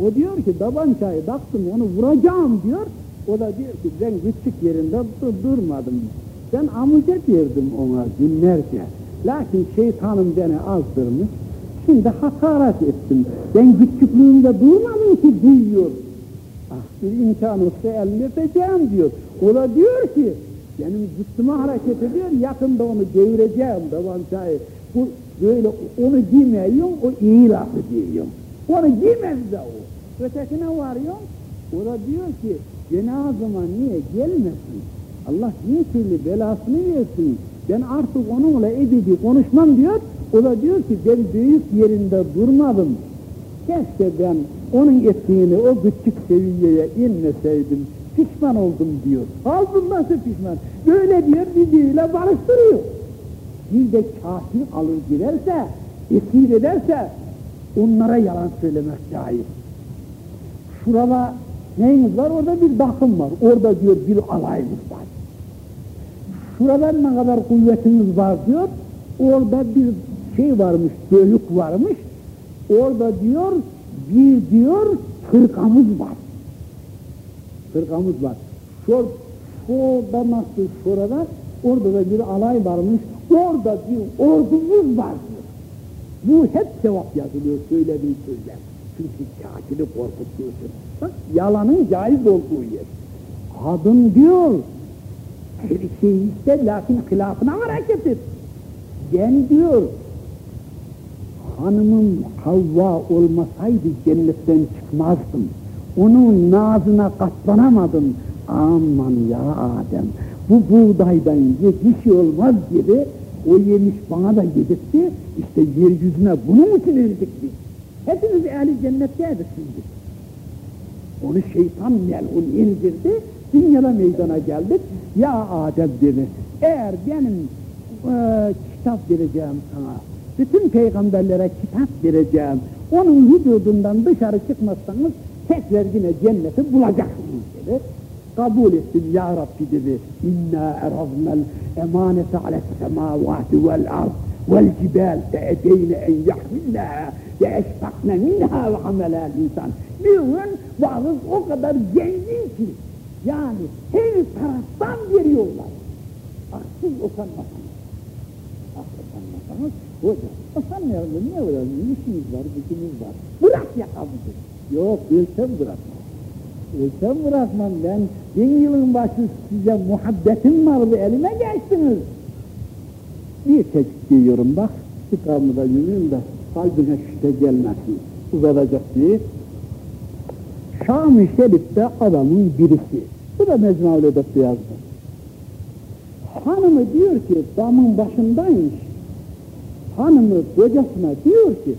O diyor ki tabancayı taktım onu vuracağım diyor. O da diyor ki ben küçük yerinde durmadım ben amucet yerdim ona günlerce. Lakin şeytanım beni azdırmış. Şimdi hakaret ettim. Ben küçüklüğümde durmadım ki duyuyor. Ah bir imkan olsa elini öpeceğim diyor. O da diyor ki benim zıttıma hareket ediyor, yakında onu devireceğim tabancayı. Bu böyle onu giymiyorum, o iyi lafı diyorum. Onu giymez de o. Ötekine varıyor, o da diyor ki cenazıma niye gelmesin? Allah bin türlü belasını versin. Ben artık onunla ebedi konuşmam diyor. O da diyor ki ben büyük yerinde durmadım. Keşke ben onun ettiğini o küçük seviyeye inmeseydim. Pişman oldum diyor. Aldım nasıl pişman? Böyle diyor birbiriyle barıştırıyor. Bir de kafir alır giderse, esir ederse onlara yalan söylemek caiz. Şurada neyiniz var? Orada bir bakım var. Orada diyor bir alayımız var şuradan ne kadar kuvvetiniz var diyor, orada bir şey varmış, bölük varmış, orada diyor, bir diyor, fırkamız var. Fırkamız var. Şur, şurada nasıl şurada, orada da bir alay varmış, orada bir ordumuz var diyor. Bu hep sevap yazılıyor söylediği sözler. Çünkü kafiri korkutuyorsun. Bak yalanın caiz olduğu yer. Kadın diyor, iste lakin hilafına hareket et. Ben diyor, hanımım Havva olmasaydı cennetten çıkmazdım. Onun nazına katlanamadım. Aman ya Adem, bu buğdaydan ye bir şey olmaz gibi o yemiş bana da yedirtti. İşte yeryüzüne bunun için indik biz. Hepimiz ehli cennetteyiz şimdi. Onu şeytan melun indirdi, dünyada meydana geldik. Ya Adem dedi, eğer benim e, kitap vereceğim sana, bütün peygamberlere kitap vereceğim, onun hududundan dışarı çıkmazsanız tekrar yine cenneti bulacaksınız dedi. Kabul ettim ya Rabbi dedi. İnna erazmel emanete ales semavati vel ard vel cibal feedeyne en yahmilnaha ve eşfakne minha ve hamelel insan. Bir gün varız o kadar zengin ki yani her taraftan veriyorlar. Siz utanmasanız. Ah utanmasanız hocam utanmayalım ne öyle işimiz var gücümüz var. Bırak yakamızı. Yok ölsem bırakmam. Ölsem bırakmam ben bin yılın başı size muhabbetim vardı elime geçtiniz. Bir tek giyiyorum bak kitabımı da yürüyün da kalbine şüphe gelmesin. Uzatacak diye. Şam-ı Şerif'te adamın birisi. Da Mecmuaül Edep'te yazdı. Hanımı diyor ki damın başındaymış. Hanımı kocasına diyor ki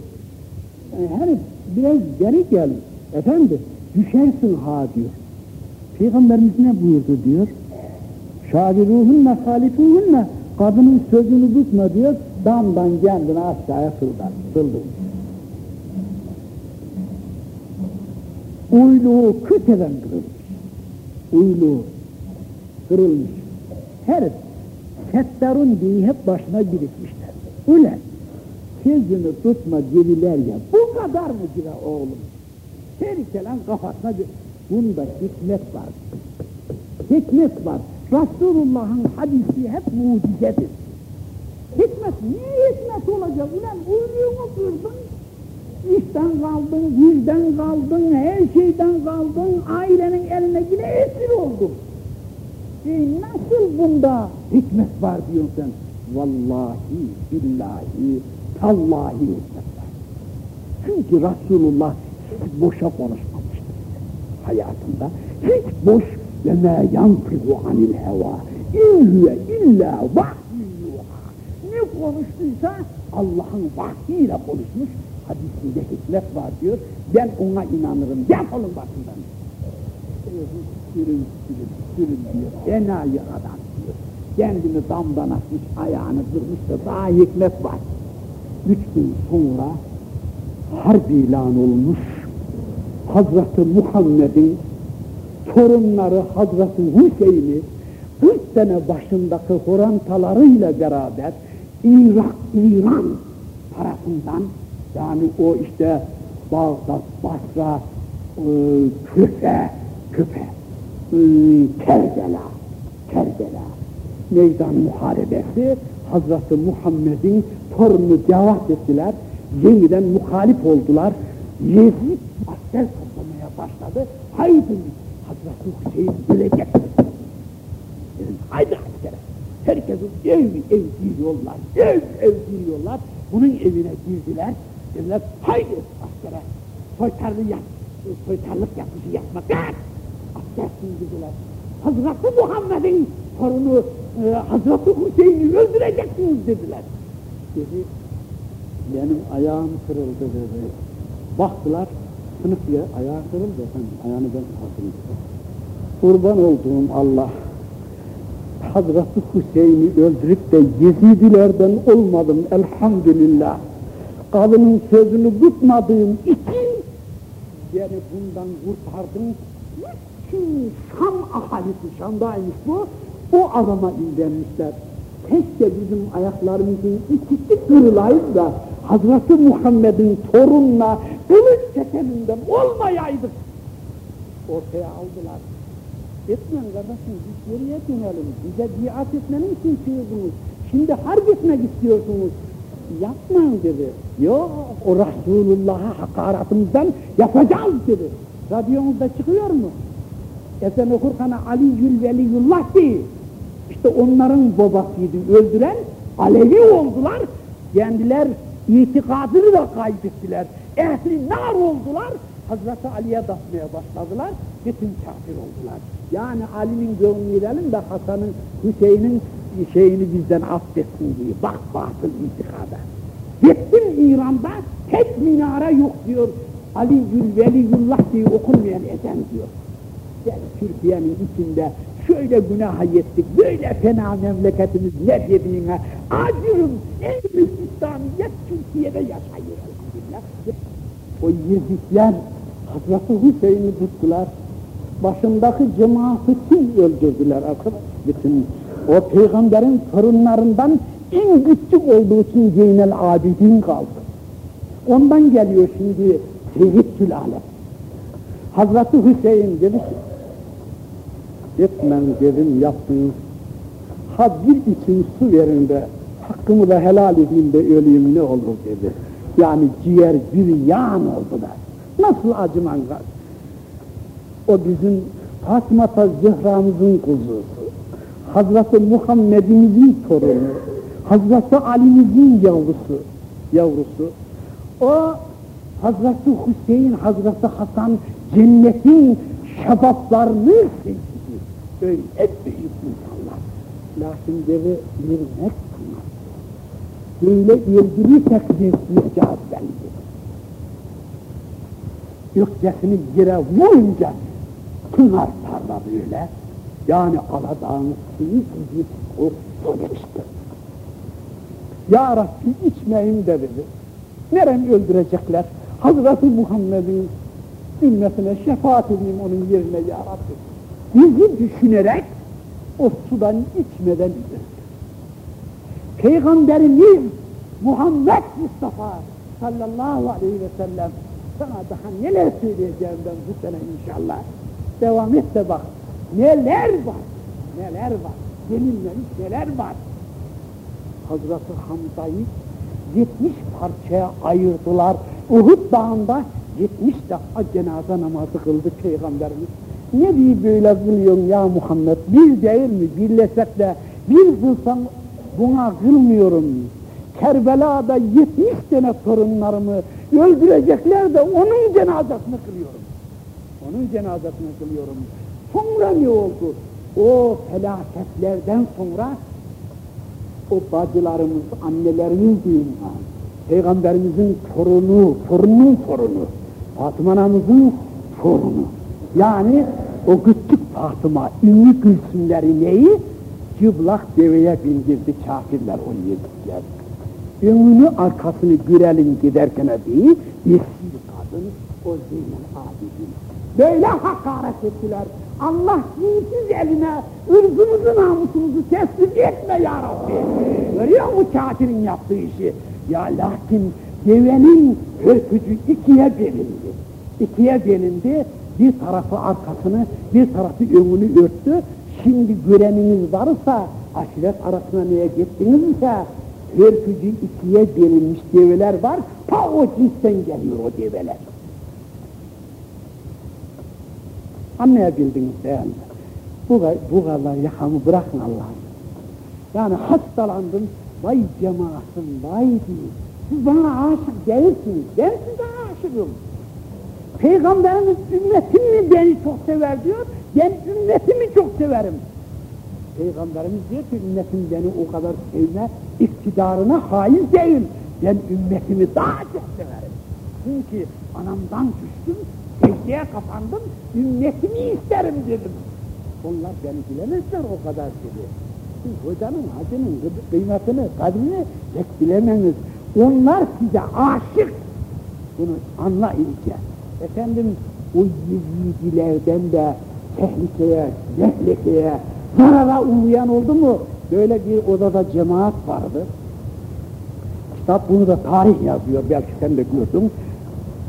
e, herif biraz geri gel efendi düşersin ha diyor. Peygamberimiz ne buyurdu diyor. Şabiruhunna halifuhunna kadının sözünü tutma diyor. Damdan kendini aşağıya fırlar. Fırlıyor. Uyluğu küteden kırılmış. Uyluğu kırılmış. Herif Settarun diye hep başına birikmişler. Ulan sözünü tutma deliler ya bu kadar mı cira oğlum? Tehlikelen kafasına bir bunda hikmet var. Hikmet var. Resulullah'ın hadisi hep mucizedir. Hikmet, niye hikmet olacak? Ulan uyruğunu kırdın, işten kaldın, yüzden kaldın, her şeyden kaldın, ailenin eline yine esir oldun. E nasıl bunda hikmet var diyorsun sen? Vallahi, billahi, tallahi hikmet var. Çünkü Resulullah hiç boşa konuşmamıştır hayatında. Hiç boş ve mâ yantıhu anil heva. İn huve illa vahyüyuha. Ne konuştuysa Allah'ın vahyiyle konuşmuş. Hadisinde hikmet var diyor. Ben ona inanırım. Defolun başından. Sürün sürün sürün diyor. Enayi adam diyor. Kendini damdan atmış, ayağını kırmış da daha hikmet var. Üç gün sonra harp ilan olmuş. Hazreti Muhammed'in torunları Hazreti Hüseyin'i 40 sene başındaki horantalarıyla beraber Irak, İran tarafından yani o işte Bağdat, Basra, e, Küfe, Küfe, e, Kerbela, meydan muharebesi Hazreti Muhammed'in torunu devat ettiler, yeniden muhalif oldular. Yezid asker toplamaya başladı. Haydi Hazreti Hüseyin ölecek. Haydi askere. Herkesin ev ev giriyorlar, ev ev giriyorlar. Bunun evine girdiler. Dediler haydi askere. Soytarlı yap, soytarlık yapışı yapmak. Askersin dediler. Hazreti Muhammed'in torunu e, Hazreti Hüseyin'i öldüreceksiniz dediler. Dedi, benim ayağım kırıldı dedi. Baktılar, sınıf ya, ayağı kırıldı efendim, ayağını ben kaldım. Kurban olduğum Allah, Hazreti Hüseyin'i öldürüp de Yezidilerden olmadım elhamdülillah. Kadının sözünü tutmadığım için beni bundan kurtardın. Bütün Şam ahalisi, Şam'daymış bu, o adama imrenmişler. Keşke bizim ayaklarımızın ikisi kırılaydı da Hazreti Muhammed'in torununa kılıç çekeninden olmayaydık. Ortaya aldılar. Etmen kardeşim biz geriye dönelim. Bize biat etmenin için çığırdınız. Şimdi harp etmek istiyorsunuz. Yapmayın dedi. Yok o Resulullah'a hakaratımızdan yapacağız dedi. Radyomuzda çıkıyor mu? Ezan okurken Ali Yül Veliyullah değil. İşte onların babasıydı öldüren Alevi oldular. Kendiler itikadını da kaybettiler. Ehli nar oldular. Hazreti Ali'ye dasmaya başladılar. Bütün kafir oldular. Yani Ali'nin gönlünü verelim de Hasan'ın, Hüseyin'in şeyini bizden affetsin diye. Bak batıl itikada. Gittim İran'da tek minare yok diyor. Ali Gül Veliyullah diye okunmayan ezan diyor. Yani Türkiye'nin içinde şöyle günah ettik, böyle fena memleketimiz ne dediğine acırım. En büyük İslamiyet Türkiye'de yaşayıyor elhamdülillah. O Yezidler Hazreti Hüseyin'i tuttular. Başındaki cemaati kim öldürdüler arkadaş? Bütün o peygamberin torunlarından en küçük olduğu için Zeynel Abidin kaldı. Ondan geliyor şimdi Seyyid Alem. Hazreti Hüseyin dedi ki, etmem dedim yaptınız. Ha bir için su verin de hakkımı da helal edeyim de öleyim ne olur dedi. Yani ciğer bir yağın oldular. Nasıl acıman? O bizim Fatıma Zehra'mızın kuzusu. Hazreti Muhammed'imizin torunu. Hazreti Ali'mizin yavrusu. Yavrusu. O Hazreti Hüseyin, Hazreti Hasan cennetin şebaplarını seçti. Öyle büyük insanlar. Lakin dedi bir bunlar. Böyle öldürürsek zevkli cevap verir. Gökçesini yere vurunca pınar tarla böyle. Yani Aladağ'ın suyu gibi o su demişti. Ya Rabbi içmeyin de dedi. Nerem öldürecekler? Hazreti Muhammed'in ümmetine şefaat edeyim onun yerine ya Rabbi. Bizi düşünerek o sudan içmeden öldü. Peygamberimiz Muhammed Mustafa sallallahu aleyhi ve sellem sana daha neler söyleyeceğim ben bu sene inşallah. Devam et de bak. Neler var, neler var, denilmemiş neler var. Hazreti Hamza'yı 70 parçaya ayırdılar. Uhud dağında 70 defa cenaze namazı kıldı Peygamberimiz. Ne diye böyle kılıyorsun ya Muhammed? Bir değil mi? Birleşsek de bir kılsan buna kılmıyorum. Kerbela'da 70 tane torunlarımı öldürecekler de onun cenazesini kılıyorum. Onun cenazesini kılıyorum. Sonra ne oldu? O felaketlerden sonra o bacılarımız, annelerimiz diyeyim ha. Peygamberimizin torunu, torunun torunu, Fatıma anamızın torunu. Yani o küçük Fatıma, ünlü gülsümleri neyi? Cıblak deveye bindirdi kafirler o yedikler. Önünü arkasını görelim giderken değil, yeşil kadın o Zeynel Abidin. Böyle hakaret ettiler. Allah dinsiz eline ırzımızı namusumuzu teslim etme ya Rabbi. Görüyor mu kafirin yaptığı işi? Ya lakin devenin hörpücü ikiye bölündü. İkiye bölündü. Bir tarafı arkasını, bir tarafı önünü örttü. Şimdi göreniniz varsa, aşiret arasına neye gittinizse, hörpücü ikiye bölünmüş develer var. Ta o cinsten geliyor o develer. Anlayabildiniz değil? Bu, bu kadar yakamı bırakın Allah'ım. Yani hastalandım, vay cemaatim, vay diye. Siz bana aşık değilsiniz, ben size aşığım. Peygamberimiz ümmetim mi beni çok sever diyor, ben ümmetimi çok severim. Peygamberimiz diyor ki ümmetim beni o kadar sevme iktidarına haiz değil. Ben ümmetimi daha çok severim. Çünkü anamdan düştüm, secdeye kapandım, ümmetimi isterim dedim. Onlar beni bilemezler o kadar dedi. Siz hocanın, hacının kıymetini, kadrini pek bilemeniz. Onlar size aşık. Bunu anla iyice. Efendim o Yezidilerden de tehlikeye, tehlikeye, zarara uğrayan oldu mu? Böyle bir odada cemaat vardı. Kitap bunu da tarih yazıyor, belki sen de gördün.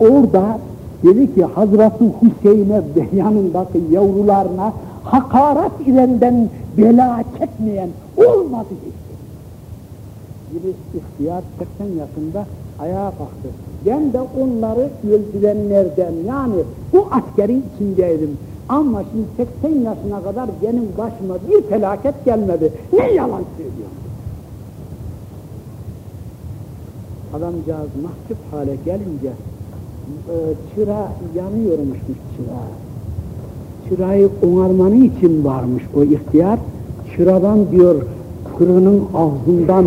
Orada dedi ki Hazreti Hüseyin'e yanındaki yavrularına hakaret ilenden bela çekmeyen olmadı dedi. Biri ihtiyar 80 yaşında ayağa kalktı. Ben de onları öldürenlerden yani bu askerin içindeydim. Ama şimdi 80 yaşına kadar benim başıma bir felaket gelmedi. Ne yalan söylüyorum. Adamcağız mahcup hale gelince çıra yanıyormuşmuş çıra. Çırayı onarmanın için varmış o ihtiyar. Çıradan diyor fırının ağzından,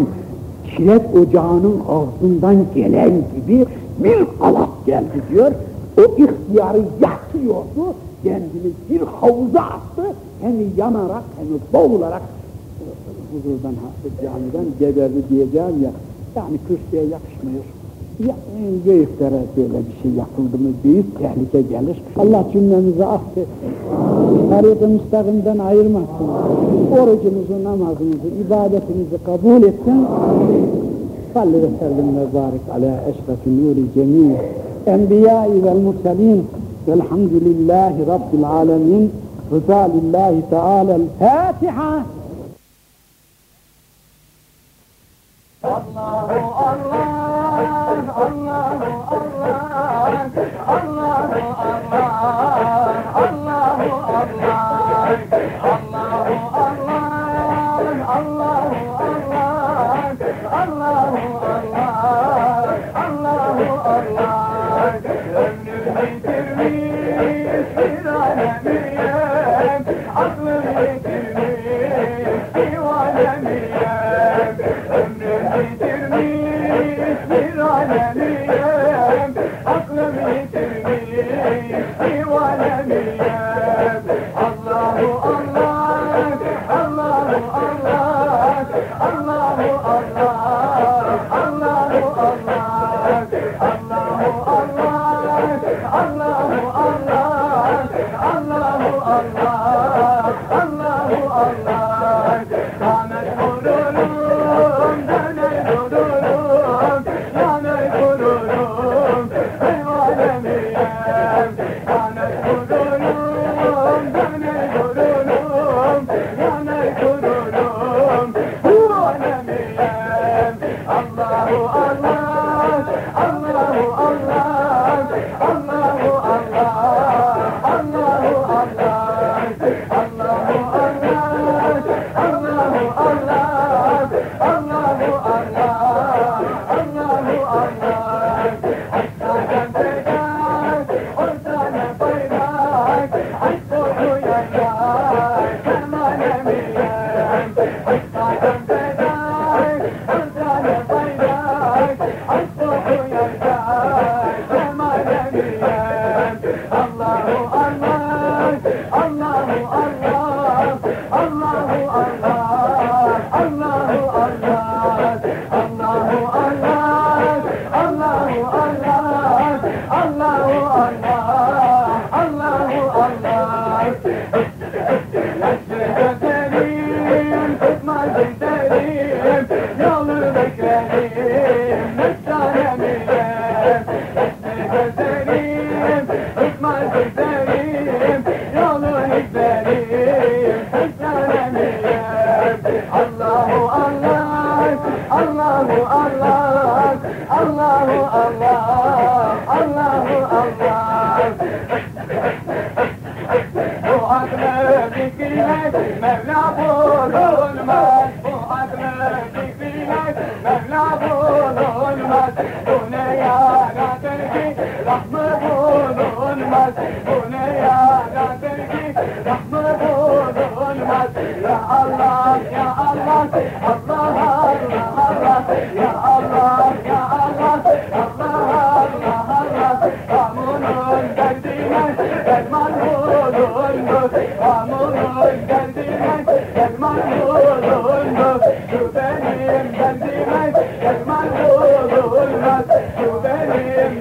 kiret ocağının ağzından gelen gibi bir alak geldi diyor. O ihtiyarı yakıyordu, kendini bir havuza attı, hem yanarak hem boğularak huzurdan, camiden geberdi diyeceğim ya, yani kürsüye yakışmıyor. Ya, büyüklere böyle bir şey yapıldı mı büyük tehlike gelir. Allah cümlemizi affetsin. Tarik-ı müstakimden ayırmasın. Orucumuzu, namazımızı, ibadetimizi kabul etsin. Salli ve sellim ve barik ala eşrefi nuri cemî. Enbiyâi vel murselîn. Velhamdülillahi Rabbil alemin. Rıza lillahi teâlel Fatiha. Allahu Allah, Allahu Jamila. Allah, Allahu Allah, Allahu Allah. Bu aklı fikriyle Mevla bulunmaz Bu aklı fikriyle Mevla bulunmaz Bu ne yaradır ki Rahmı bulunmaz Bu ne yaradır ki Rahmı bulunmaz ya Allah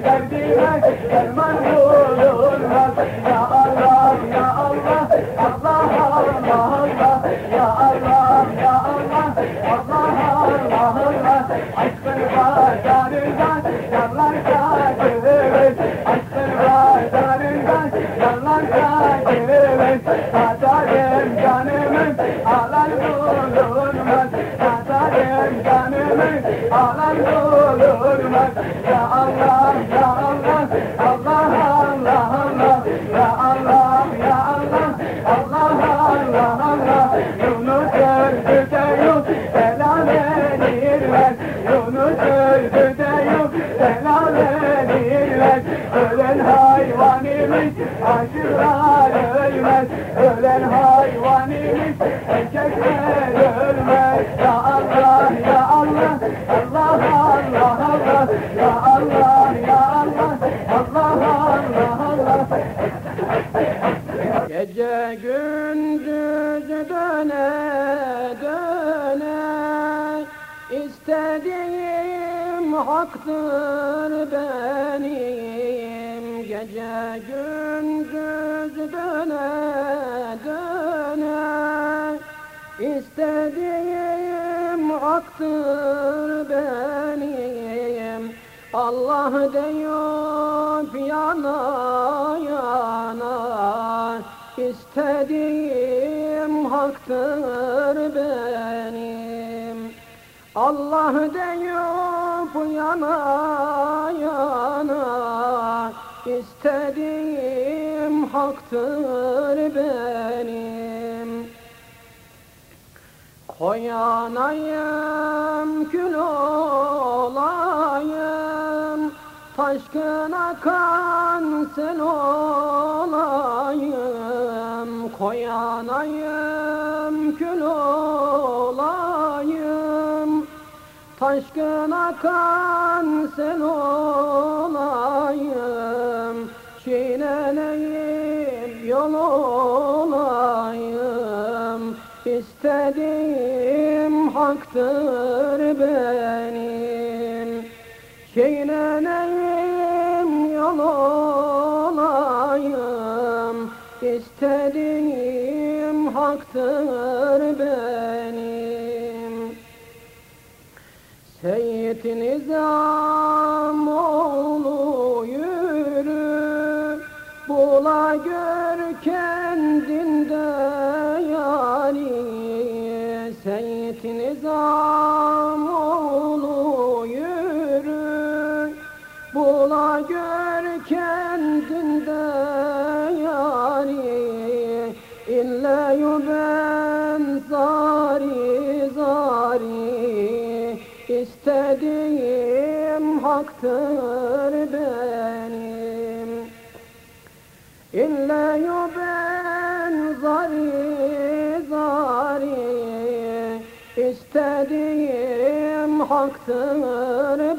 derdime derman bulunmaz Ya Allah ya Allah Allah Allah Allah Ya Allah ya Allah Allah Allah Allah Aşkın pazarından yalan kaçırır Aşkın pazarından yalan kaçırır Satarım canımın alan bulunmaz Satarım canımın alan bulunmaz Ya Allah aşıklar ölmez Ölen hayvan imiş erkekler ölmez. Ya Allah ya Allah Allah Allah Allah. Ya Allah ya Allah Allah Allah Allah. Gece gündüz döne döne. İstediğim haktır benim Allah deyip yana yana. İstediğim haktır benim. Allah deyip yana yana. İstediğim haktır benim Koyanayım kül olayım Taşkın akan sel olayım Koyanayım kül olayım Taşkın akan sel olayım. Çiğneneyim yol olayım. İstediğim haktır benim Çiğneneyim yol olayım. İstediğim haktır benim. Seyyid Nizam oğlu yürü. Bula gör Oh. İstediğim